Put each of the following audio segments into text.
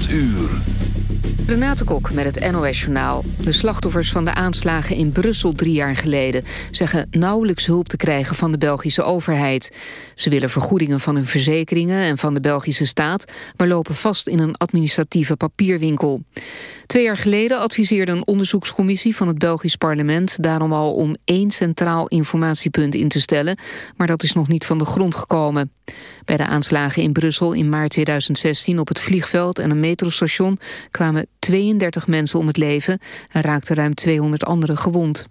8 uur. Renate Kok met het NOS Journaal. De slachtoffers van de aanslagen in Brussel drie jaar geleden... zeggen nauwelijks hulp te krijgen van de Belgische overheid. Ze willen vergoedingen van hun verzekeringen en van de Belgische staat... maar lopen vast in een administratieve papierwinkel. Twee jaar geleden adviseerde een onderzoekscommissie van het Belgisch parlement... daarom al om één centraal informatiepunt in te stellen... maar dat is nog niet van de grond gekomen. Bij de aanslagen in Brussel in maart 2016 op het vliegveld en een metrostation... kwamen 32 mensen om het leven en raakten ruim 200 anderen gewond.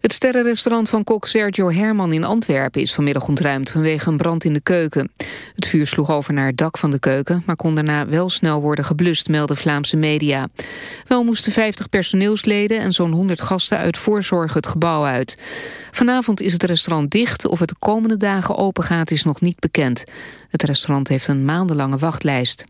Het sterrenrestaurant van kok Sergio Herman in Antwerpen is vanmiddag ontruimd vanwege een brand in de keuken. Het vuur sloeg over naar het dak van de keuken, maar kon daarna wel snel worden geblust, melden Vlaamse media. Wel moesten 50 personeelsleden en zo'n 100 gasten uit voorzorg het gebouw uit. Vanavond is het restaurant dicht, of het de komende dagen open gaat is nog niet bekend. Het restaurant heeft een maandenlange wachtlijst.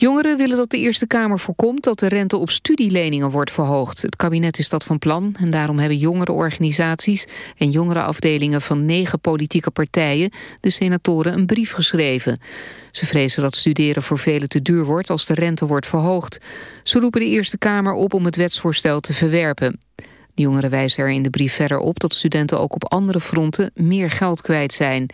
Jongeren willen dat de Eerste Kamer voorkomt dat de rente op studieleningen wordt verhoogd. Het kabinet is dat van plan en daarom hebben jongerenorganisaties en jongerenafdelingen van negen politieke partijen de senatoren een brief geschreven. Ze vrezen dat studeren voor velen te duur wordt als de rente wordt verhoogd. Ze roepen de Eerste Kamer op om het wetsvoorstel te verwerpen. De jongeren wijzen er in de brief verder op dat studenten ook op andere fronten meer geld kwijt zijn.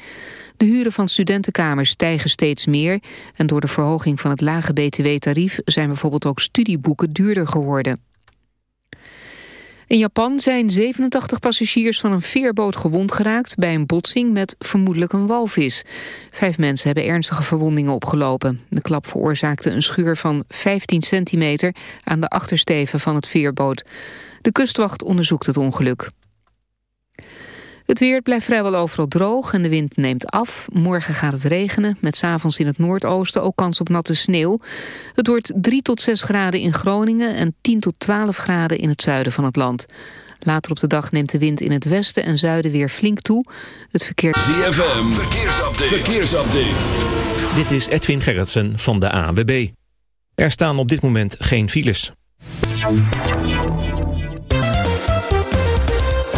De huren van studentenkamers stijgen steeds meer... en door de verhoging van het lage btw-tarief... zijn bijvoorbeeld ook studieboeken duurder geworden. In Japan zijn 87 passagiers van een veerboot gewond geraakt... bij een botsing met vermoedelijk een walvis. Vijf mensen hebben ernstige verwondingen opgelopen. De klap veroorzaakte een scheur van 15 centimeter... aan de achtersteven van het veerboot. De kustwacht onderzoekt het ongeluk. Het weer blijft vrijwel overal droog en de wind neemt af. Morgen gaat het regenen, met s'avonds in het noordoosten ook kans op natte sneeuw. Het wordt 3 tot 6 graden in Groningen en 10 tot 12 graden in het zuiden van het land. Later op de dag neemt de wind in het westen en zuiden weer flink toe. Het verkeer... ZFM, verkeersupdate. verkeersupdate. Dit is Edwin Gerritsen van de ANWB. Er staan op dit moment geen files.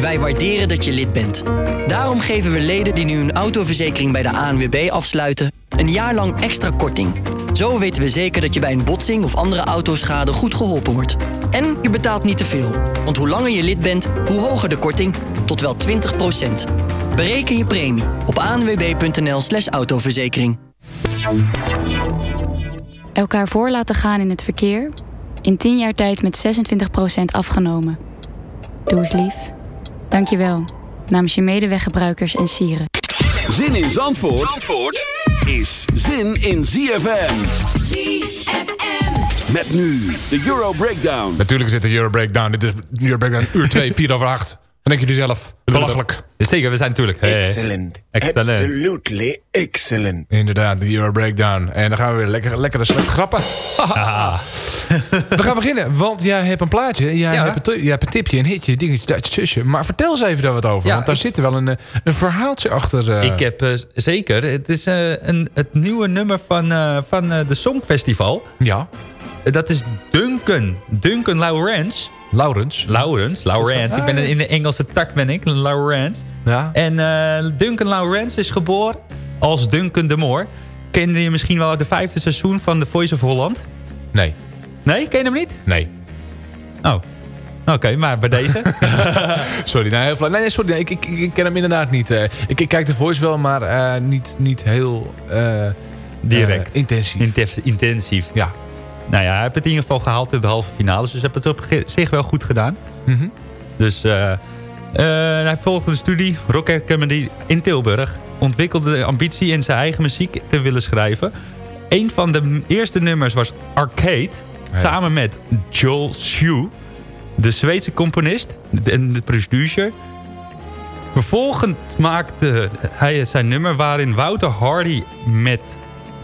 Wij waarderen dat je lid bent. Daarom geven we leden die nu een autoverzekering bij de ANWB afsluiten... een jaar lang extra korting. Zo weten we zeker dat je bij een botsing of andere autoschade goed geholpen wordt. En je betaalt niet te veel. Want hoe langer je lid bent, hoe hoger de korting. Tot wel 20% Bereken je premie op anwb.nl slash autoverzekering. Elkaar voor laten gaan in het verkeer. In 10 jaar tijd met 26% afgenomen. Doe eens lief. Dank je wel. Namens je medeweggebruikers en sieren. Zin in Zandvoort, Zandvoort is zin in ZFM. ZFM. Met nu de Euro Breakdown. Natuurlijk is dit de Euro Breakdown. Dit is Euro Breakdown uur 2, 4 over 8. Denken jullie zelf? Belachelijk. Zeker, we zijn natuurlijk... Hey, Excellent. Excellent. Absolutely excellent. Inderdaad, de Euro Breakdown. En dan gaan we weer lekker, lekkere slecht grappen. we gaan beginnen, want jij hebt een plaatje. Jij, Ja. hebt, een, jij hebt een tipje, een hitje, dingetje, dat zusje. Maar vertel eens even daar wat over. Ja, want daar ik- zit wel een, eh, een verhaaltje achter. eh. Ik heb eh, zeker... Het is eh, een, het nieuwe nummer van, eh, van eh, de Songfestival. Ja, dat is Duncan. Duncan Lawrence. Laurens. Lawrence. Lawrence. Ik ben in de Engelse tak ben ik. Lawrence. Ja. En eh, Duncan Lawrence is geboren als Duncan de Moor. Kende je misschien wel uit de vijfde seizoen van The Voice of Holland? Nee, Nee, ken je hem niet? nee. Oh. Oké, maar bij deze. Sorry, nee, heel nee, sorry. nee, ik, ik, ik ken hem inderdaad niet. eh. ik, ik kijk de voice wel, maar eh, niet, niet heel... eh, Direct. eh. Intensief. intensief. Ja. Nou ja, hij heeft het in ieder geval gehaald in de halve finales. Dus hij heeft het op zich wel goed gedaan. Mhm. Dus eh, eh, hij volgde de studie Rock Academy in Tilburg. Ontwikkelde de ambitie in zijn eigen muziek te willen schrijven. Een van de eerste nummers was Arcade. Samen met Joel Sue, de Zweedse componist en de producer. Vervolgens maakte hij zijn nummer waarin Wouter Hardy met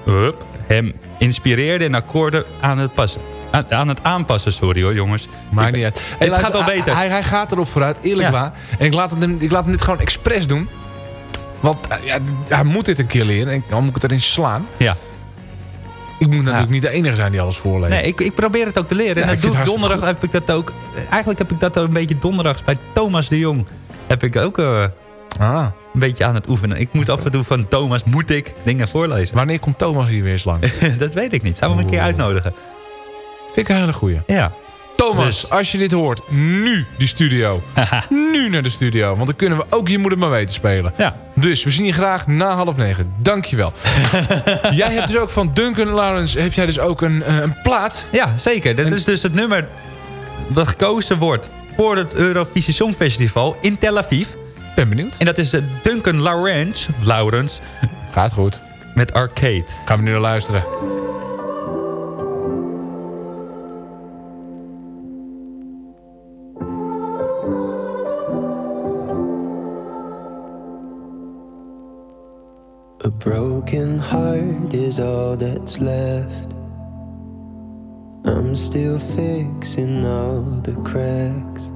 hup, hem inspireerde en akkoorden aan het passen. Aan, het aanpassen, sorry hoor jongens. Maakt niet uit. Het gaat al beter. Hij, hij gaat erop vooruit, eerlijk Ja. waar. En ik laat, hem, ik laat hem dit gewoon expres doen. Want eh, ja, hij moet dit een keer leren. En dan moet ik het erin slaan. Ja. Ik moet natuurlijk niet de enige zijn die alles voorleest. Nee, ik, ik probeer het ook te leren. En dat doe donderdag heb ik dat ook. Eigenlijk heb ik dat ook een beetje donderdags bij Thomas de Jong. Heb ik ook eh, Ah. een beetje aan het oefenen. Ik moet af en toe van Thomas moet ik dingen voorlezen. Wanneer komt Thomas hier weer eens lang? dat weet ik niet. Zou we hem een keer uitnodigen? Vind ik een hele goeie. Ja. Thomas, Dus- als je dit hoort, nu die studio. nu naar de studio. Want dan kunnen we ook Je Moet Het Maar Weten spelen. Ja. Dus we zien je graag na half negen. Dankjewel. jij hebt dus ook van Duncan Lawrence heb jij dus ook een, eh, een plaat. Ja, zeker. Dat is dus het nummer dat gekozen wordt voor het Eurovisie Songfestival in Tel Aviv. Ben benieuwd. En dat is de Duncan Lawrence, Lawrence Gaat goed. met Arcade. Gaan we nu naar luisteren. A broken heart is all that's left. I'm still fixing all the cracks.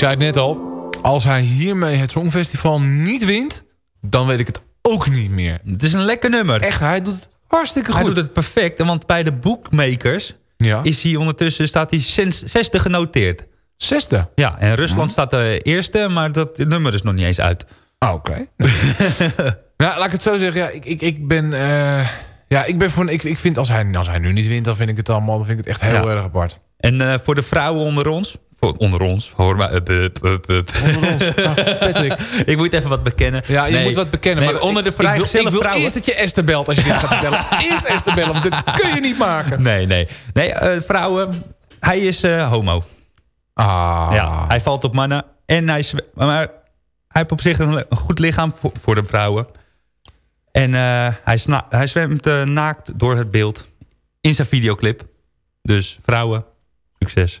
zei het net al. Als hij hiermee het Songfestival niet wint, dan weet ik het ook niet meer. Het is een lekker nummer. Echt, hij doet het hartstikke Hij goed. doet het perfect. Want bij de bookmakers Ja. is hij ondertussen staat hij zes- zesde genoteerd. Zesde? Ja, en Rusland staat de eerste, maar dat nummer is nog niet eens uit. Ah, Oké. nou, laat ik het zo zeggen. Ja, ik, ik, ik ben... eh, ja, ik ben voor... Ik, ik vind als hij, als hij nu niet wint, dan vind ik het allemaal... Dan vind ik het echt heel Ja. erg apart. En eh, voor de vrouwen onder ons, onder ons. Hoor maar. up, up, up. Onder ons. Patrick. ik moet even wat bekennen. Ja, je Nee. moet wat bekennen. Nee, maar onder de ik- ik wil, ik eerst dat je Esther belt als je dit gaat vertellen. eerst Esther bellen, want dit kun je niet maken. Nee, nee. Nee, eh, vrouwen. Hij is eh, homo. Ah. Ja, hij valt op mannen. En hij, zwe- maar hij heeft op zich een, een goed lichaam voor, voor de vrouwen. En eh, hij, hij zwemt naakt door het beeld in zijn videoclip. Dus vrouwen, succes.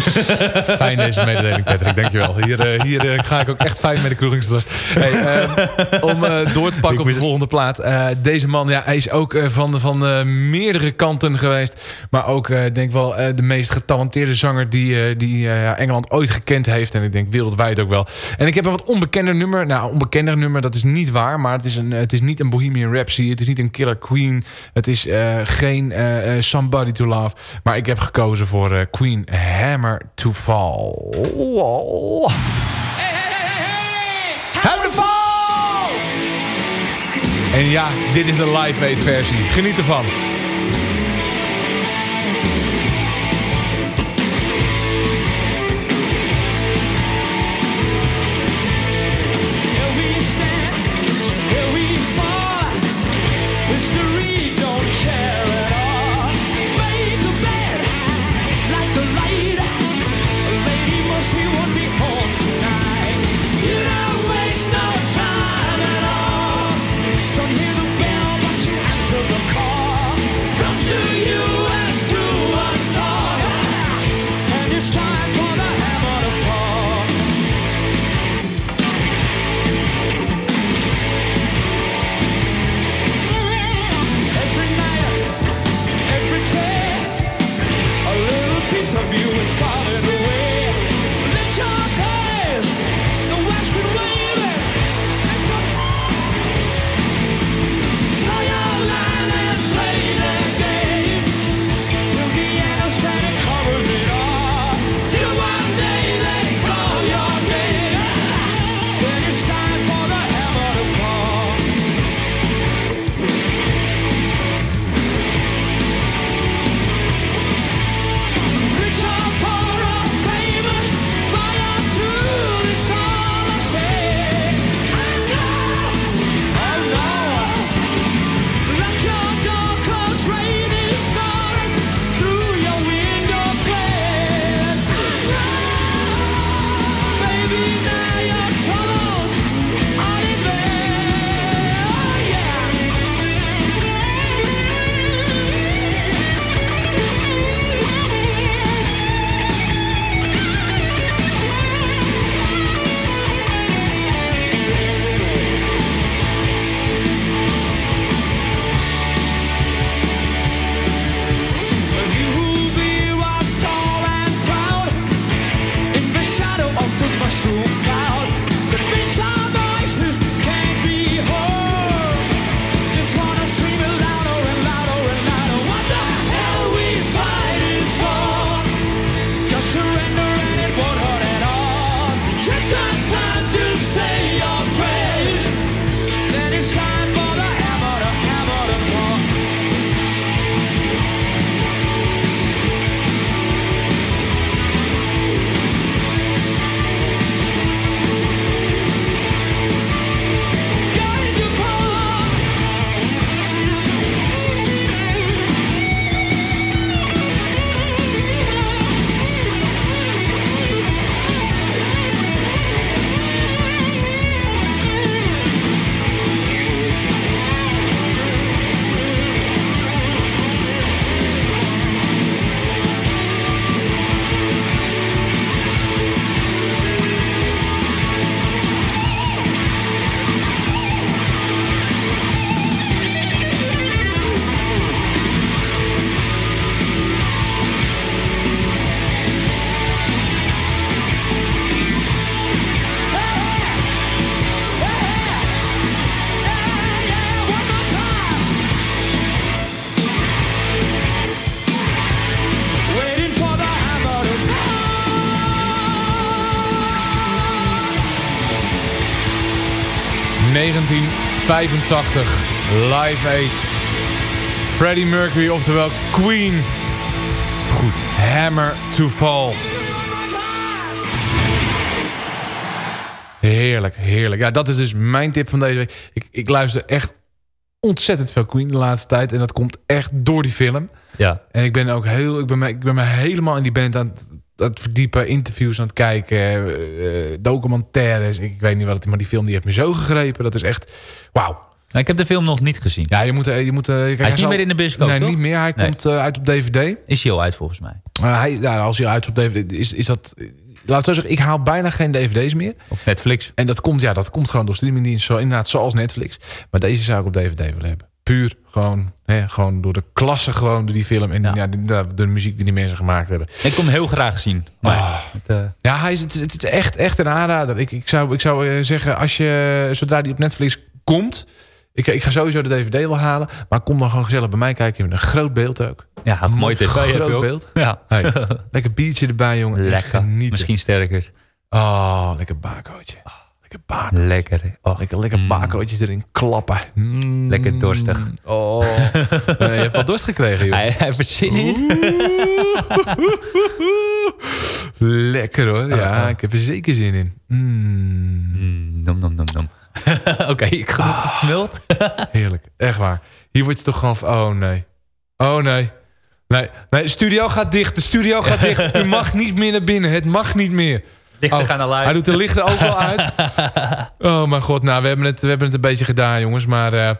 Fijn deze mededeling, Patrick. Dankjewel. Hier, eh, hier eh, ga ik ook echt fijn met de kroegingsdras. Hey, ehm, om eh, door te pakken op de volgende plaat. Deze man, ja, hij is ook van, van meerdere kanten geweest. Maar ook, denk ik wel, de meest getalenteerde zanger... die, die Engeland ooit gekend heeft. En ik denk wereldwijd ook wel. En ik heb een wat onbekender nummer. Nou, onbekender nummer, dat is niet waar. Maar het is, een, het is niet een Bohemian Rhapsody. Het is niet een Killer Queen. Het is geen Somebody to Love. Maar ik heb gekozen voor Queen Hammer to Fall. Hammer to Fall! En ja, dit is de live aid versie. Geniet ervan. 1985. Live Aid. Freddie Mercury, oftewel Queen. goed. Hammer to Fall. Heerlijk, heerlijk. Ja, dat is dus mijn tip van deze week. Ik, ik luister echt ontzettend veel Queen de laatste tijd. En dat komt echt door die film. Ja. En ik ben ook heel, ik ben me, ik ben me helemaal in die band aan, het- aan het verdiepen. Interviews aan het kijken. eh, eh, documentaires. Ik, ik weet niet wat het is, maar die film die heeft me zo gegrepen. Dat is echt, wauw. Ik heb de film nog niet gezien. Ja, je moet, eh, je moet, kijk, hij is niet zal- meer in de bioscoop, Nee, toch? niet meer. Hij Nee. komt uit op DVD. Is hij al uit volgens mij. Hij, ja, als hij uit op DVD is, is dat... Laat zo zeggen, ik haal bijna geen dvd's meer. Op Netflix. En dat komt, ja, dat komt gewoon door streamingdiensten. Zo, inderdaad, zoals Netflix. Maar deze zou ik op DVD willen hebben. Puur gewoon, hè, gewoon door de klasse gewoon door die film. En ja. de, de, de muziek die die mensen gemaakt hebben. Ik kom hem heel graag zien. Maar Ah. het, eh, Ja, hij is, het, is- het is echt, echt een aanrader. Ik, ik zou, ik zou eh, zeggen, als je, zodra die op Netflix komt... Ik, ik ga sowieso de DVD wel halen. Maar kom dan gewoon gezellig bij mij kijken. Met een groot beeld ook. ja, een mooi tv heb je groot ook. beeld. Ja. Hey, lekker biertje erbij, jongen. Lekker. Misschien sterker. Oh, lekker bakootje. Lekker bako. Lekker. Oh. Lekker, lekker bakootjes erin klappen. Mm. Lekker dorstig. Oh. Nee, je hebt wel dorst gekregen, joh. Hij, hij heeft er zin in. Lekker hoor. Ja, Oh. ik heb er zeker zin in. Mm. Mm, nom, nom, nom, nom. Oké, ik genoeg Ah. gesmuld. Heerlijk. Echt waar. Hier word je toch gewoon van... Oh nee. Oh nee. Nee, nee, de studio gaat dicht. De studio gaat dicht. U mag niet meer naar binnen. Het mag niet meer. Lichten Oh, gaan al uit. Hij doet de lichten ook al uit. Oh mijn god. Nou, we hebben het, we hebben het een beetje gedaan, jongens. Maar eh,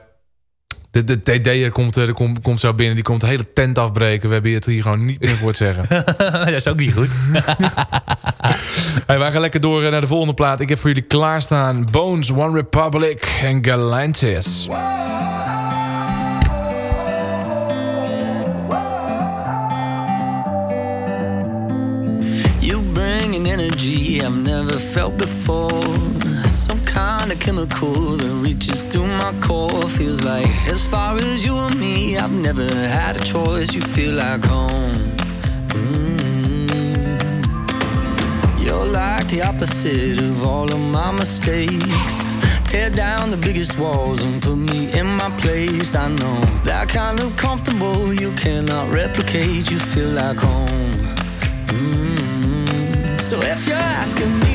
de, de komt, er komt, komt zo binnen. Die komt de hele tent afbreken. We hebben het hier gewoon niet meer voor het zeggen. dat is ook niet goed. Hey, wij gaan lekker door eh, naar de volgende plaat. Ik heb voor jullie klaarstaan Bones, One Republic en Galantis. You energy I've never felt before. Some kind of chemical that reaches through my core. Feels like as far as you and me, I've never had a choice. You feel like home. Mm. You're like the opposite of all of my mistakes. Tear down the biggest walls and put me in my place. I know that kind of comfortable you cannot replicate. You feel like home. So if you're asking me,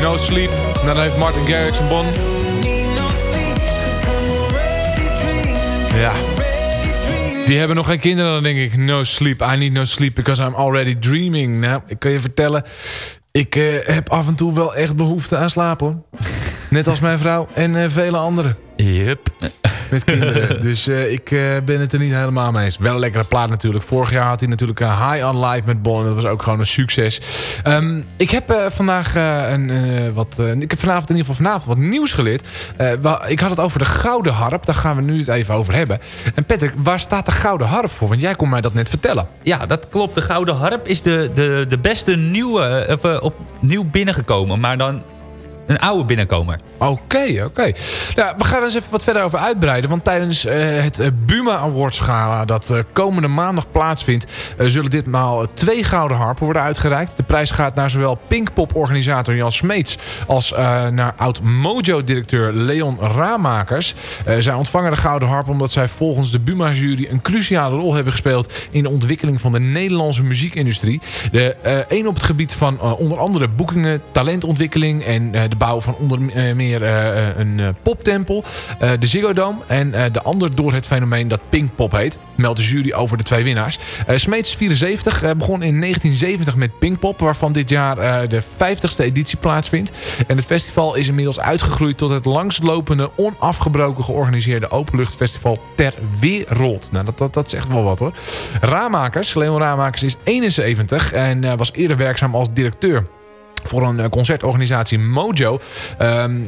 No Sleep. En dan heeft Martin Garrix en Bon. Ja. Die hebben nog geen kinderen, dan denk ik... No sleep, I need no sleep because I'm already dreaming. Nou, ik kan je vertellen... Ik eh, heb af en toe wel echt behoefte aan hoor. Net als mijn vrouw en eh, vele anderen. Yep. Met kinderen. dus eh, ik eh, ben het er niet helemaal mee eens. Wel een lekkere plaat natuurlijk. Vorig jaar had hij natuurlijk een High on Life met Bon. Dat was ook gewoon een succes. Ehm, ik heb eh, vandaag eh, een, eh, wat... eh, ik heb vanavond in ieder geval vanavond wat nieuws geleerd. Eh, ik had het over de Gouden Harp. Daar gaan we nu het even over hebben. En Patrick, waar staat de Gouden Harp voor? Want jij kon mij dat net vertellen. Ja, dat klopt. De Gouden Harp is de, de, de beste nieuwe, of, eh, opnieuw binnengekomen. Maar dan een oude binnenkomer. Oké, oké. Nou, we gaan er eens even wat verder over uitbreiden. Want tijdens eh, het eh, Buma Awards Gala dat eh, komende maandag plaatsvindt... eh, zullen ditmaal twee gouden harpen worden uitgereikt. De prijs gaat naar zowel Pinkpop-organisator Jan Smeets... als naar oud-Mojo-directeur Leon Raamakers. Zij ontvangen de gouden harp omdat zij volgens de Buma-jury... een cruciale rol hebben gespeeld in de ontwikkeling van de Nederlandse muziekindustrie. De een op het gebied van onder andere boekingen, talentontwikkeling... en de bouw van onder eh, meer eh, eh, een poptempel, de Ziggo Dome... en de ander door het fenomeen dat Pinkpop heet. Meldt de jury over de twee winnaars. Smeets 74 eh, begon in 1970 met Pinkpop... waarvan dit jaar de 50ste editie plaatsvindt. En het festival is inmiddels uitgegroeid tot het langstlopende... onafgebroken georganiseerde openluchtfestival ter wereld. Nou, dat, dat, is echt wel wat hoor. Raamakers, Leon Raamakers is 71 en was eerder werkzaam als directeur voor een eh, concertorganisatie Mojo.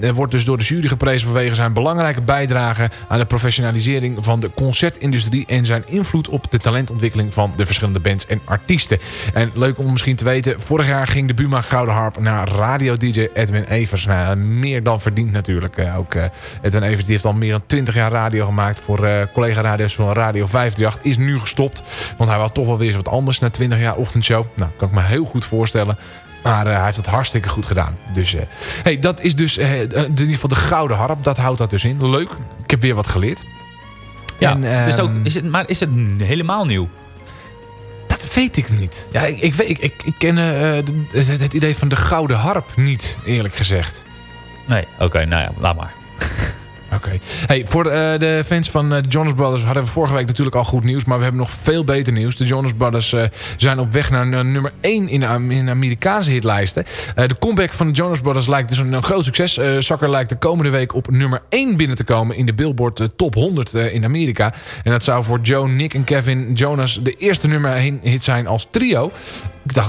Er wordt dus door de jury geprezen vanwege zijn belangrijke bijdrage aan de professionalisering van de concertindustrie en zijn invloed op de talentontwikkeling van de verschillende bands en artiesten. En leuk om misschien te weten, vorig jaar ging de Buma Gouden Harp naar radio-dj Edwin Evers. Nou, meer dan verdiend natuurlijk. Eh, ook eh, Edwin Evers die heeft al meer dan 20 jaar radio gemaakt voor collega-radio's van Radio 538. Is nu gestopt, want hij wou toch wel weer eens wat anders na 20 jaar ochtendshow. Nou, kan ik me heel goed voorstellen. Maar eh, hij heeft het hartstikke goed gedaan. Dus eh, hey, dat is dus eh, in ieder geval de gouden harp. Dat houdt dat dus in. Leuk. Ik heb weer wat geleerd. Ja, En, dus ook, ehm, is het, maar is het helemaal nieuw? Dat weet ik niet. Ja, ik, ik, weet, ik, ik, ik ken het idee van de gouden harp niet, eerlijk gezegd. Nee, oké, nou ja, laat maar. Oké. Hey, voor de, eh, de fans van eh, de Jonas Brothers hadden we vorige week natuurlijk al goed nieuws. Maar we hebben nog veel beter nieuws. De Jonas Brothers eh, zijn op weg naar nummer 1 in de, Amerikaanse hitlijsten. De comeback van de Jonas Brothers lijkt dus een, groot succes. Eh Zakker lijkt de komende week op nummer 1 binnen te komen in de Billboard Top 100 eh, in Amerika. En dat zou voor Joe, Nick en Kevin Jonas de eerste nummer 1 hit zijn als trio. Ik dacht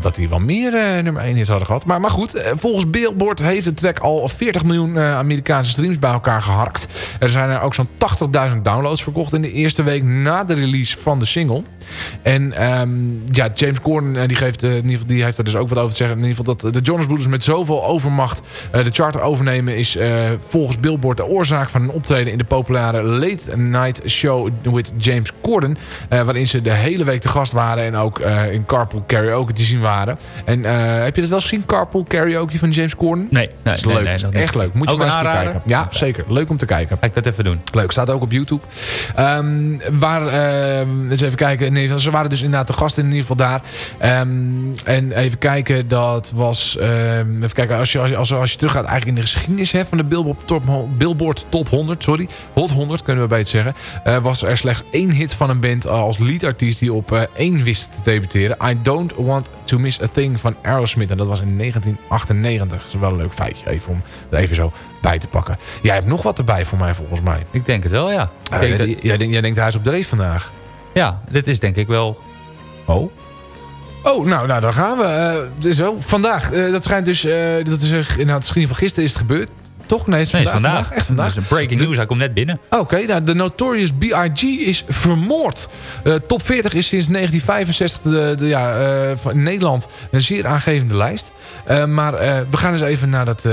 dat die wel, meer nummer 1 hits hadden gehad. Maar, maar goed, volgens Billboard heeft de track al 40 miljoen Amerikaanse streams bij elkaar geharkt. Er zijn er ook zo'n 80.000 downloads verkocht in de eerste week na de release van de single. En ehm, ja, James Corden eh, die geeft, eh, in ieder geval, die heeft er dus ook wat over te zeggen. In ieder geval dat de Jonas Brothers met zoveel overmacht eh, de charter overnemen... is eh, volgens Billboard de oorzaak van een optreden in de populaire Late Night Show with James Corden. eh, waarin ze de hele week te gast waren en ook eh, in Carpool Karaoke te zien waren. En eh, heb je dat wel gezien, Carpool Karaoke van James Corden? Nee, nee, dat is leuk. nee, echt leuk. Moet je maar eens kijken. Ja, zeker. Leuk om te kijken. Ga ik dat even doen. Leuk, staat ook op YouTube. Ehm, waar, ehm, eens even kijken. Nee, ze waren dus inderdaad de gasten in ieder geval daar. Ehm, en even kijken, dat was... ehm, even kijken, als je, als, je, als, je- als je teruggaat eigenlijk in de geschiedenis hè, van de Billboard Top, Billboard Top 100, sorry. Hot 100 kunnen we beter zeggen. eh, was er slechts één hit van een band als leadartiest die op eh, één wist te debuteren. I Don't Want To Miss A Thing van Aerosmith. En dat was in 1998. Dat is wel een leuk feitje even om er even zo bij te pakken. Jij hebt nog wat erbij voor mij volgens mij. Ik denk het wel, ja. Ja, Ik denk jij, dat- jij, denkt, jij denkt hij is op de race vandaag. Ja, dit is denk ik wel... Oh. Oh, nou, nou dan gaan we. Eh, het is wel vandaag. eh, dat schijnt dus. eh, dat is, uh, nou, het schijn van gisteren is het gebeurd. Toch? Nee, het is Nee, vandaag. is vandaag. Echt vandaag. Dat is een breaking news, hij komt net binnen. Oké, nou, de Notorious B.I.G. is vermoord. Eh, top 40 is sinds 1965 de, de, ja, eh, van Nederland een zeer aangevende lijst. Eh, maar eh, we gaan eens even naar dat...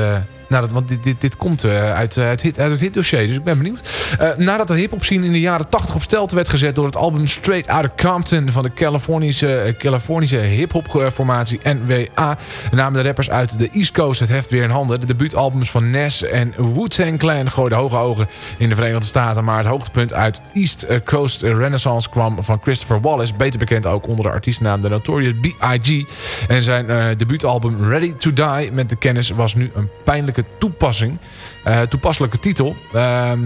eh, naar dat want dit, dit, dit komt eh, uit, eh, uit, uit het hitdossier, dus ik ben benieuwd. Eh, nadat de hip-hop scene in de jaren 80 op stelte werd gezet door het album Straight Outta Compton van de Californische, Californische hip-hop eh, formatie NWA, namen de rappers uit de East Coast het heft weer in handen. De debuutalbums van Nas en Wu-Tang Clan gooiden hoge ogen in de Verenigde Staten, maar het hoogtepunt uit East Coast Renaissance kwam van Christopher Wallace, beter bekend ook onder de artiestennaam The Notorious B.I.G. En zijn debuutalbum Ready to Die met de kennis was nu een pijnlijke toepassing. Eh, toepasselijke titel. Ehm,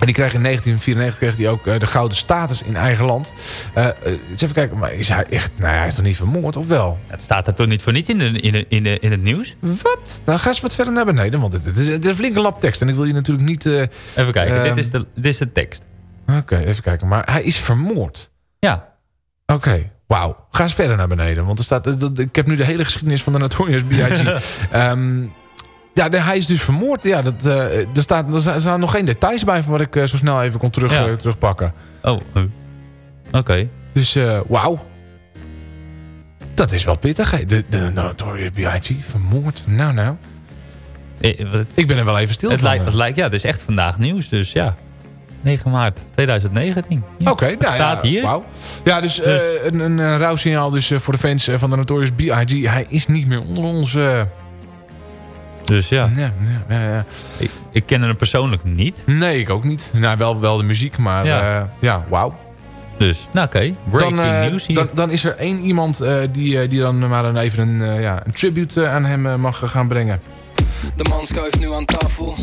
en die kreeg in 1994 kreeg hij ook eh, de gouden status in eigen land. Eh, eens even kijken, maar is hij echt... Nou, hij is toch niet vermoord, of wel? Het staat er toch niet voor niets in, de, in, de, in, de, in het nieuws? Wat? Nou, ga eens wat verder naar beneden, want dit, is, dit is een flinke lap tekst. En ik wil je natuurlijk niet... Even kijken, Ehm, dit, is de, dit is de tekst. Oké, even kijken. Maar hij is vermoord. Ja. Oké, wauw. Ga eens verder naar beneden. Want er staat, ik heb nu de hele geschiedenis van de Notorious B.I.G. Ehm, ja, de- hij is dus vermoord. Ja, dat, eh, er, staat, er staan- nog geen details bij van wat ik eh, zo snel even kon terug, Ja. eh, terugpakken. Oh, oké. Dus wauw. Dat is wel pittig. hè. De, de Notorious B.I.G. vermoord. Nou, nou. Ik ben er wel even stil Het lijkt, het lijkt, ja, het is echt vandaag nieuws, dus ja. 9 maart 2019. Ja, Oké, nou staat ja, hier. wauw. Ja, dus, Dus- een, een eh, rouwsignaal dus, voor de fans van de Notorious B.I.G. Hij is niet meer onder ons. Dus ja, ja, ja, ja, ja. ik, ik ken hem persoonlijk niet. Nee, ik ook niet. Nou, wel, wel de muziek, maar Ja. ja, ja wauw. Dus, nou oké, breaking Dan, eh, news hier. dan, dan is er één iemand eh, die, eh, die dan maar even een, eh, ja, een tribute eh, aan hem eh, mag gaan brengen. De man schuift nu aan tafel.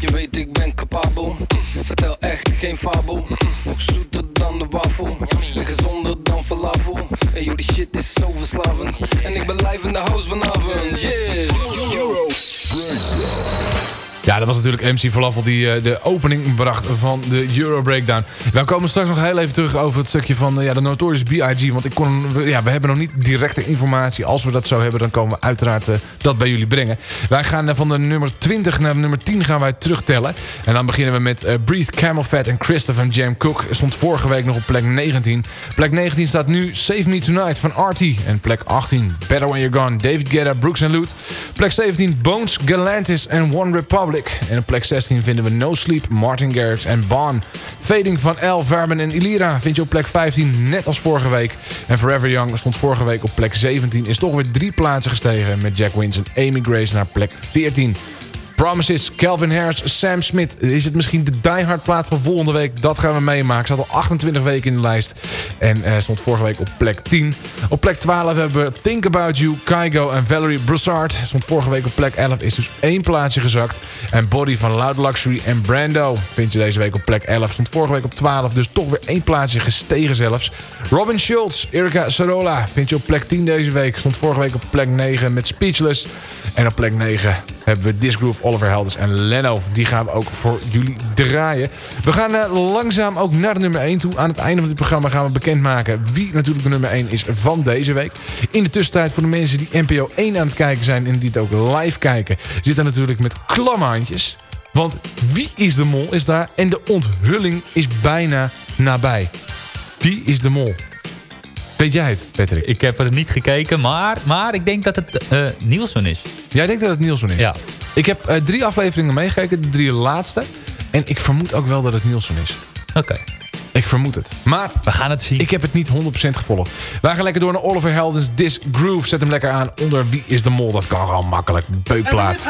Je weet, ik ben capabel. Vertel echt geen fabel. Nog zoeter dan de wafel. En gezonder dan falafel. En joh, die shit is zo verslavend. En ik ben live in de house vanavond. Yes! Django. Ja, dat was natuurlijk MC Falafel die eh, de opening bracht van de Euro Breakdown. We komen straks nog heel even terug over het stukje van eh, ja, de Notorious B.I.G. Want ik kon, we- ja, we hebben nog niet directe informatie. Als we dat zo hebben, dan komen we uiteraard eh, dat bij jullie brengen. Wij gaan eh, van de nummer 20 naar de nummer 10 gaan wij terugtellen. En dan beginnen we met eh, Breathe, Camel Fat en Christopher Jam Cook. Stond vorige week nog op plek 19. Plek 19 staat nu Save Me Tonight van Artie. En plek 18 Better When You're Gone, David Guetta, Brooks and Loot. Plek 17 Bones, Galantis en One Republic. En op plek 16 vinden we No Sleep, Martin Garrix en Baan. Fading van El, Verben en Ilira vind je op plek 15, net als vorige week. En Forever Young stond vorige week op plek 17. Is toch weer drie plaatsen gestegen met Jack Wins en Amy Grace naar plek 14. Promises, Calvin Harris, Sam Smith. Is het misschien de Die Hard plaat van volgende week? Dat gaan we meemaken. Zat al 28 weken in de lijst. En eh, stond vorige week op plek 10. Op plek 12 hebben we Think About You, Kygo en Valerie Broussard. Stond vorige week op plek 11. Is dus één plaatsje gezakt. En Body van Loud Luxury en Brando vind je deze week op plek 11. Stond vorige week op 12. Dus toch weer één plaatsje gestegen zelfs. Robin Schultz, Erika Sarola vind je op plek 10 deze week. Stond vorige week op plek 9 met Speechless. En op plek 9 hebben we Disgroove, Oliver Helders en Leno. Die gaan we ook voor jullie draaien. We gaan eh, langzaam ook naar nummer 1 toe. Aan het einde van dit programma gaan we bekendmaken wie natuurlijk de nummer 1 is van deze week. In de tussentijd voor de mensen die NPO 1 aan het kijken zijn en die het ook live kijken... zitten natuurlijk met klamme handjes. Want wie is de mol is daar en de onthulling is bijna nabij. Wie is de mol? Weet jij het, Patrick? Ik heb er niet gekeken, maar, maar ik denk dat het eh Nielsen is. Jij denkt dat het Nielsen is? Ja. Ik heb eh, drie afleveringen meegekeken, de drie laatste. En ik vermoed ook wel dat het Nielsen is. Oké. Ik vermoed het. Maar we gaan het zien. Ik heb het niet 100% gevolgd. Wij gaan lekker door naar Oliver Heldens This Groove. Zet hem lekker aan onder Wie is de Mol. Dat kan gewoon makkelijk. Beukplaat.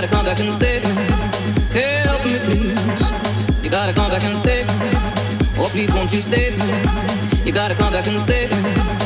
Gotta come back and save me. Help me, please. You gotta come back and save me. Oh, please, won't you save me? You gotta come back and save me.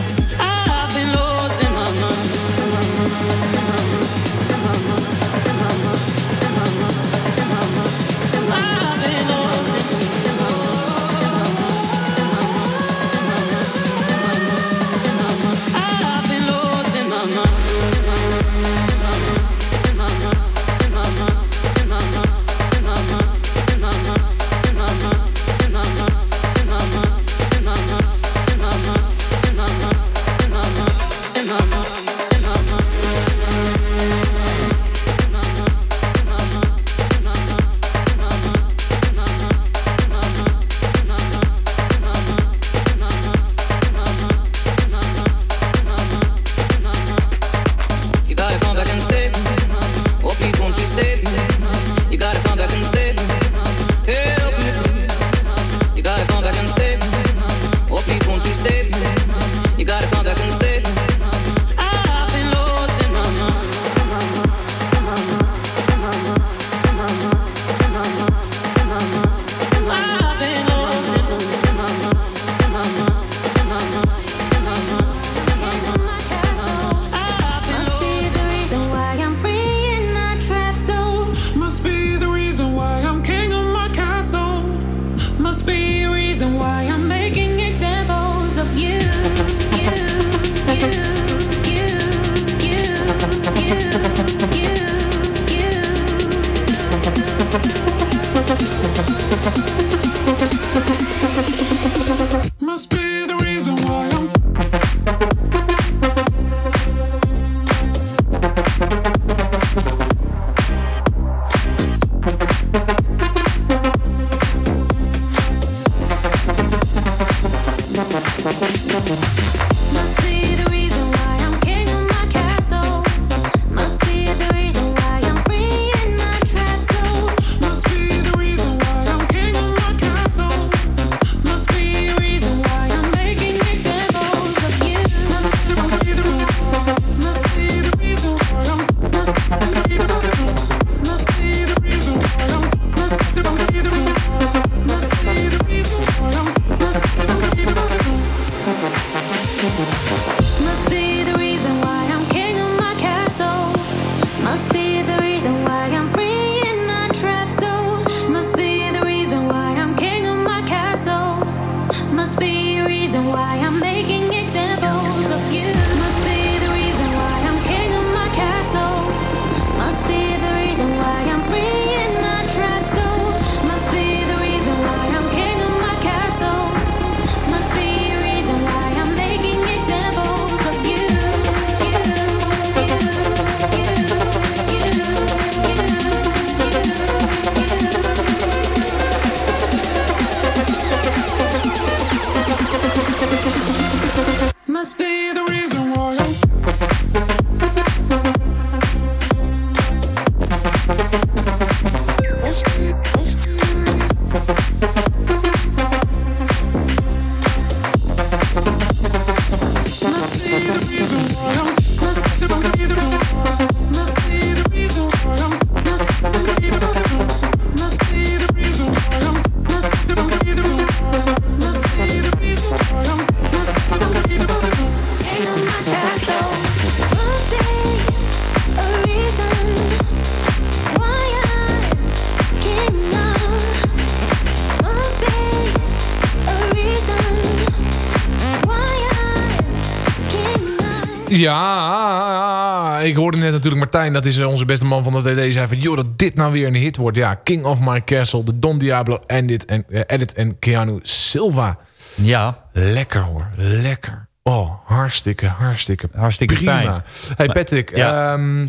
Ja, ik hoorde net natuurlijk Martijn, dat is eh, onze beste man van de TD, zei van, joh, dat dit nou weer een hit wordt. Ja, King of My Castle, de Don Diablo, Edit en, eh, Edit en Keanu Silva. Ja. Lekker hoor, lekker. Oh, hartstikke, hartstikke, Hartstikke prima. fijn. Hey Patrick, Ja. ehm,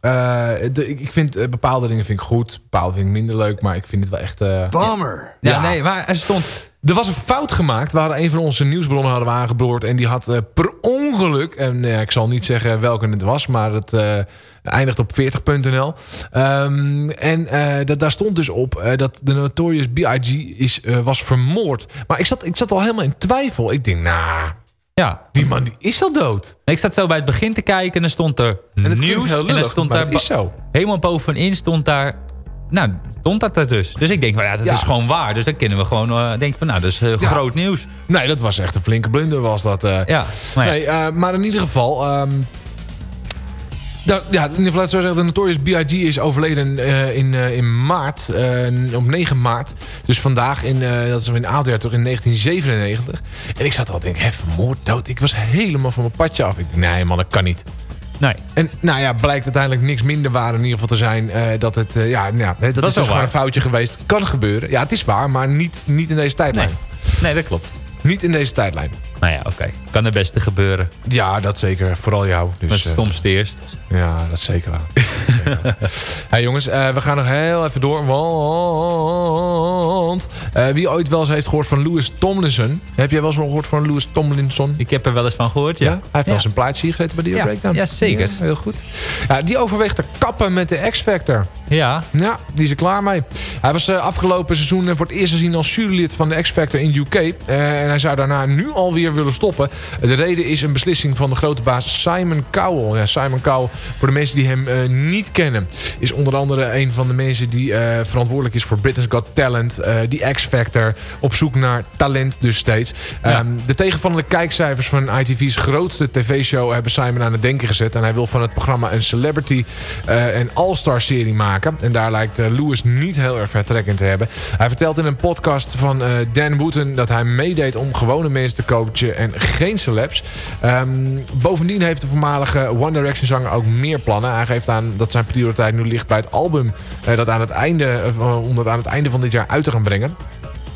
eh, de, ik vind bepaalde dingen vind ik goed, bepaalde vind ik minder leuk, maar ik vind het wel echt... eh, Bummer. Ja, nee, maar er stond... Er was een fout gemaakt. We hadden een van onze nieuwsbronnen hadden we aangeboord. En die had eh, per ongeluk... En eh, ik zal niet zeggen welke het was. Maar het eh, eindigt op 40.nl. Ehm, en eh, dat, daar stond dus op dat de Notorious B.I.G. Is, was vermoord. Maar ik zat, ik zat al helemaal in twijfel. Ik denk, nou... Ja. Die man die is al dood. Ik zat zo bij het begin te kijken en er stond er het klinkt nieuws. heel en er stond daar het is zo. Helemaal bovenin stond daar... Nou, stond dat er dus. Dus ik denk, van, ja, dat Ja. is gewoon waar. Dus dan kunnen we gewoon eh denken van, nou, dat is eh, Ja. groot nieuws. Nee, dat was echt een flinke blunder was dat. eh. Ja, maar ja. Nee, maar in ieder geval... ehm, dat, ja, in ieder geval, laten we zeggen, de Notorious B.I.G. is overleden in, in maart, op 9 maart. Dus vandaag, in, dat is in toch in 1997. En ik zat al te denken, hè, vermoord, dood. Ik was helemaal van mijn padje af. Ik dacht, nee man, dat kan niet. Nee. En nou ja, blijkt uiteindelijk niks minder waar in ieder geval te zijn. eh, dat het, eh, ja, nou ja, dat, Dat is dus gewoon een foutje geweest. Kan gebeuren. Ja, het is waar, maar niet, niet in deze tijdlijn. Nee, dat klopt. Niet in deze tijdlijn. Nou ja, oké. Kan het beste gebeuren. Ja, dat zeker. Vooral jou. Dus, Met het eh, stomste eerst. Ja, dat is zeker waar. Hey, jongens, eh, we gaan nog heel even door. Want eh, wie ooit wel eens heeft gehoord van Louis Tomlinson. Heb jij wel eens gehoord van Louis Tomlinson? Ik heb er wel eens van gehoord, ja. Hij heeft wel eens een plaatje hier gezeten bij die Ja, Breakdown. ja, zeker. Heel goed. Ja, die overweegt te kappen met de X-Factor. Ja. Ja, die is er klaar mee. Hij was eh, afgelopen seizoen voor het eerst gezien als jurylid van de X-Factor in UK. En hij zou daarna nu alweer willen stoppen. De reden is een beslissing van de grote baas Simon Cowell. Ja, Simon Cowell, voor de mensen die hem eh, niet kennen... is onder andere een van de mensen die eh, verantwoordelijk is voor Britain's Got Talent. eh, die X-Factor. Op zoek naar talent dus steeds. Ehm, de tegenvallende kijkcijfers van ITV's grootste tv-show... hebben Simon aan het denken gezet. En hij wil van het programma een celebrity eh, en all-star serie maken. En daar lijkt Lewis niet heel erg vertrek in te hebben. Hij vertelt in een podcast van Dan Wooten... dat hij meedeed om gewone mensen te coachen en geen celebs. Ehm, bovendien heeft de voormalige One Direction zanger ook meer plannen. Hij geeft aan dat zijn prioriteit nu ligt bij het album... eh, dat aan het einde, eh, om dat aan het einde van dit jaar uit te gaan brengen.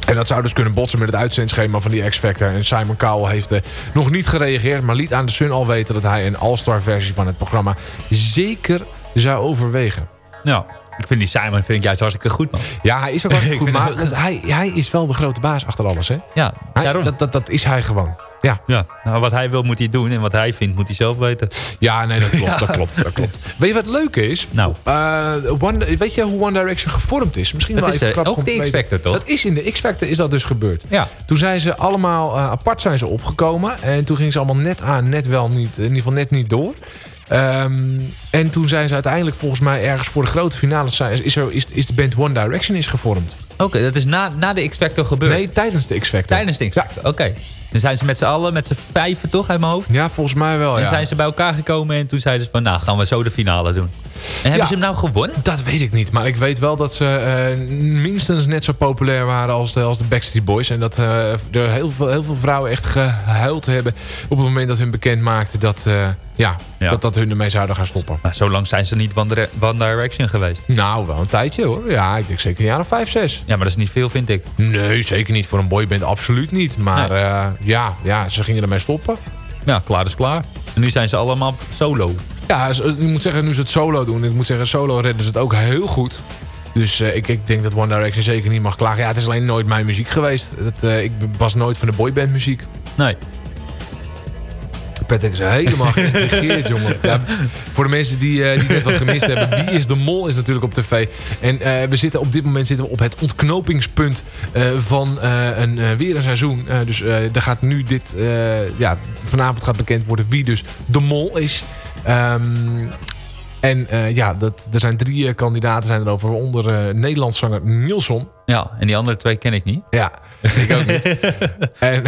En dat zou dus kunnen botsen met het uitzendschema van die X-Factor. En Simon Cowell heeft eh, nog niet gereageerd... maar liet aan de Sun al weten dat hij een all-star versie van het programma... zeker zou overwegen. Nou, ik vind die Simon vind ik juist hartstikke goed, man. Ja, hij is ook hartstikke Ik goed. Maar hij, hij is wel de grote baas achter alles, hè? Ja, Hij- daarom. dat, dat, dat is hij gewoon. Ja. Ja, nou, wat hij wil moet hij doen en wat hij vindt moet hij zelf weten. Ja, nee, dat klopt, dat klopt, dat klopt. Weet je wat het leuke is? Nou. Eh, One, weet je hoe One Direction gevormd is? Misschien Dat wel is, even grappig ook de. X-Factor, toch? Dat is in de X-Factor is dat dus gebeurd. Ja. Toen zijn ze allemaal eh, apart zijn ze opgekomen. En toen gingen ze allemaal net aan, net wel niet. In ieder geval net niet door. Ehm, en toen zijn ze uiteindelijk volgens mij ergens voor de grote finales... Zijn, is, er, is, is de band One Direction is gevormd. Oké, dat is na, na de X-Factor gebeurd? Nee, tijdens de X-Factor. Tijdens de X-Factor, oké. Dan zijn ze met z'n allen, met z'n vijven toch uit mijn hoofd? Ja, volgens mij wel, En ja. zijn ze bij elkaar gekomen en toen zeiden ze van... nou, gaan we zo de finale doen. En hebben ze hem nou gewonnen? Dat weet ik niet. Maar ik weet wel dat ze eh, minstens net zo populair waren als de, als de Backstreet Boys. En dat eh, er heel veel, heel veel vrouwen echt gehuild hebben op het moment dat hun bekend maakte dat, eh, ja, Ja. dat, dat hun ermee zouden gaan stoppen. Maar zo lang zijn ze niet One, One Direction geweest. Nou, wel een tijdje hoor. Ja, ik denk zeker een jaar of vijf, zes. Ja, maar dat is niet veel, vind ik. Nee, zeker niet voor een boyband. Absoluut niet. Maar Nee. ja, ja, ze gingen ermee stoppen. Ja, klaar is klaar. En nu zijn ze allemaal solo. Ja, ik moet zeggen, nu ze het solo doen. Ik moet zeggen, solo redden ze het ook heel goed. Dus eh, ik, ik denk dat One Direction zeker niet mag klagen. Ja, het is alleen nooit mijn muziek geweest. Het, eh, ik was nooit van de boyband muziek. Nee. Patrick is helemaal geïntrigeerd, jongen. Ja, voor de mensen die, eh, die net wat gemist hebben. Wie is de Mol is natuurlijk op tv. En we zitten op dit moment zitten we op het ontknopingspunt van een, weer een seizoen. Dus er gaat nu dit... ja, vanavond gaat bekend worden wie dus de Mol is. Ehm, en eh, ja, dat, er zijn drie eh, kandidaten zijn erover. Waaronder eh Nederlands zanger Nielsen. Ja, en die andere twee ken ik niet. Ja, ik ook niet. en,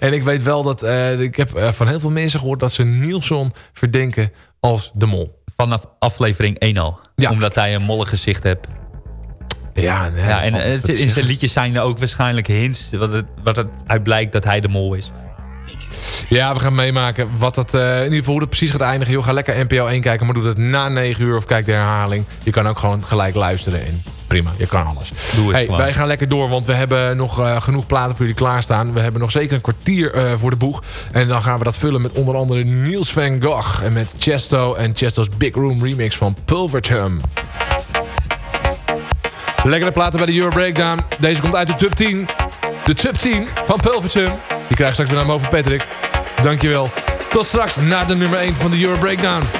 en ik weet wel dat... ik heb van heel veel mensen gehoord dat ze Nielsen verdenken als de mol. Vanaf aflevering 1 al. Ja. Omdat hij een molle gezicht heeft. Ja, nee, Ja, en in zijn liedjes zijn er ook waarschijnlijk hints. Wat het, wat het uit blijkt dat hij de mol is. Ja, we gaan meemaken wat dat, eh, in ieder geval hoe dat precies gaat eindigen. Joh, ga lekker NPO 1 kijken, maar doe dat na 9 uur of kijk de herhaling. Je kan ook gewoon gelijk luisteren en prima, je kan alles. Doe het hey, wij gaan lekker door, want we hebben nog eh, genoeg platen voor jullie klaarstaan. We hebben nog zeker een kwartier eh, voor de boeg. En dan gaan we dat vullen met onder andere Niels van Gogh. En met Chesto en Chesto's Big Room remix van Pulvertum. Lekkere platen bij de Euro Breakdown. Deze komt uit de top 10. De top 10 van Pulvertum. Die krijgt straks weer naar boven Patrick. Dankjewel. Tot straks na de nummer 1 van de Euro Breakdown.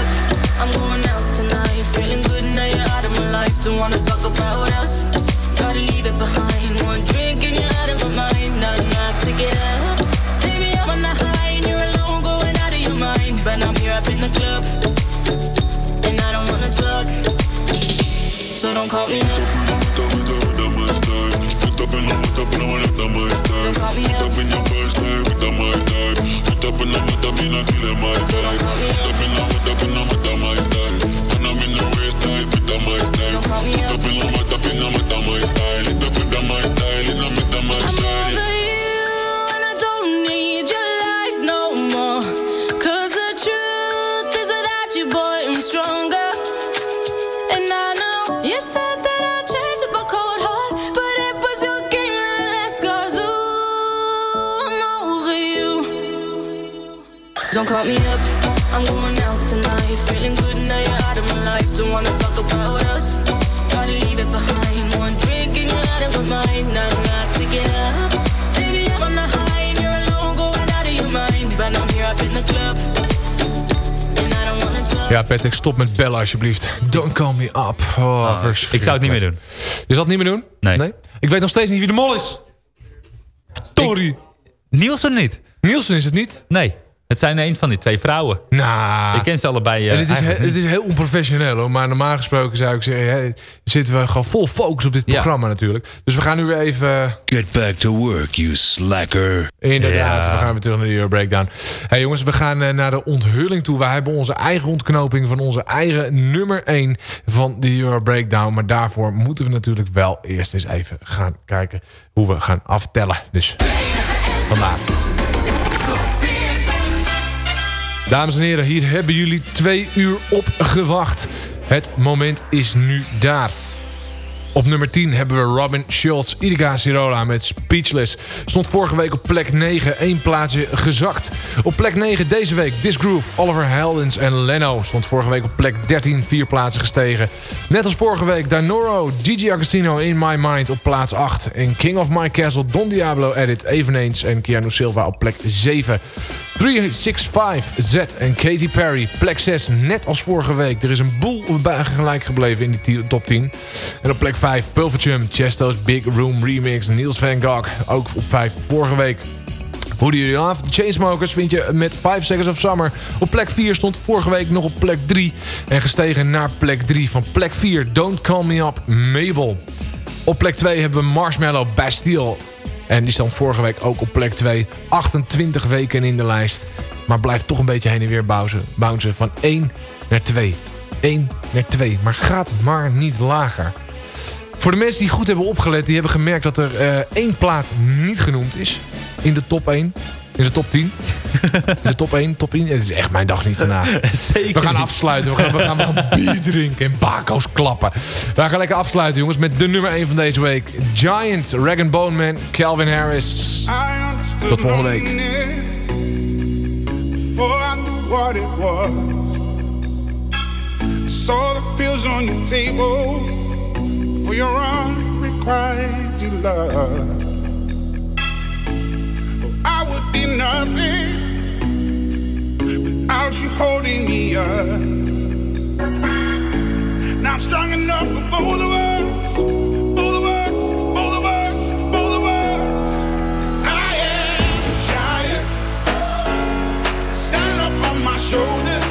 Don't call me up, I'm going out tonight. Feeling good now you're out of my life. Don't wanna talk about us. Gotta leave it behind. One drink and you're out of my mind. Not enough to get up. Baby, I'm on the high and you're alone, going out of your mind. But I'm here up in the club. Ja, Patrick, stop met bellen alsjeblieft. Don't call me up. Oh, Ah, ik zou het niet meer doen. Je zal het niet meer doen? Nee. Ik weet nog steeds niet wie de mol is. Tori. Nielsen niet. Nielsen is het niet? Nee. Het zijn een van die twee vrouwen. Nou. Ik ken ze allebei. eh, En het, is, he- het is heel onprofessioneel hoor. Maar normaal gesproken zou ik zeggen... Hè, zitten we gewoon vol focus op dit programma natuurlijk. Dus we gaan nu weer even... Get back to work, you slacker. Inderdaad, Ja. we gaan weer terug naar de Euro Breakdown. Hey jongens, we gaan eh, naar de onthulling toe. Wij hebben onze eigen ontknoping van onze eigen nummer 1 van de Euro Breakdown. Maar daarvoor moeten we natuurlijk wel eerst eens even gaan kijken hoe we gaan aftellen. Dus vandaar. Dames en heren, hier hebben jullie twee uur op gewacht. Het moment is nu daar. Op nummer 10 hebben we Robin Schultz, Idiga Sirola met Speechless. Stond vorige week op plek 9, één plaatsje gezakt. Op plek 9 deze week Disgroove, Oliver Heldens en Leno. Stond vorige week op plek 13, vier plaatsen gestegen. Net als vorige week Danoro, Gigi Agostino in My Mind op plaats 8. En King of My Castle, Don Diablo edit eveneens. En Keanu Silva op plek 7. 365 Z en Katy Perry, plek 6, net als vorige week. Er is een boel gelijk gebleven in die top 10. En op plek 5 Pulverchum, Chesto's Big Room Remix, Niels van Gogh, ook op 5 vorige week. Hoe jullie af? De Chainsmokers vind je met 5 Seconds of Summer. Op plek 4 stond vorige week nog op plek 3. En gestegen naar plek 3 van plek 4. Don't Call Me Up, Mabel. Op plek 2 hebben we Marshmallow Bastille. En die stond vorige week ook op plek 2. 28 weken in de lijst. Maar blijft toch een beetje heen en weer bouncen. Bouncen van 1 naar 2. 1 naar 2. Maar gaat maar niet lager. Voor de mensen die goed hebben opgelet, die hebben gemerkt dat er eh, één plaat niet genoemd is. In de top 1. In de top 10. In de top 1, top 10. Het is echt mijn dag niet vandaag. Zeker We gaan niet. afsluiten. We gaan, we gaan, we gaan bier drinken en bako's klappen. We gaan lekker afsluiten, jongens, met de nummer 1 van deze week. Giant, Rag Bone Man, Calvin Harris. Tot volgende week. I saw the pills on your table for your unrequited love. I would be nothing without you holding me up. Now I'm strong enough for both of us, both of us, both of us, both of us. I am a giant. Stand up on my shoulders.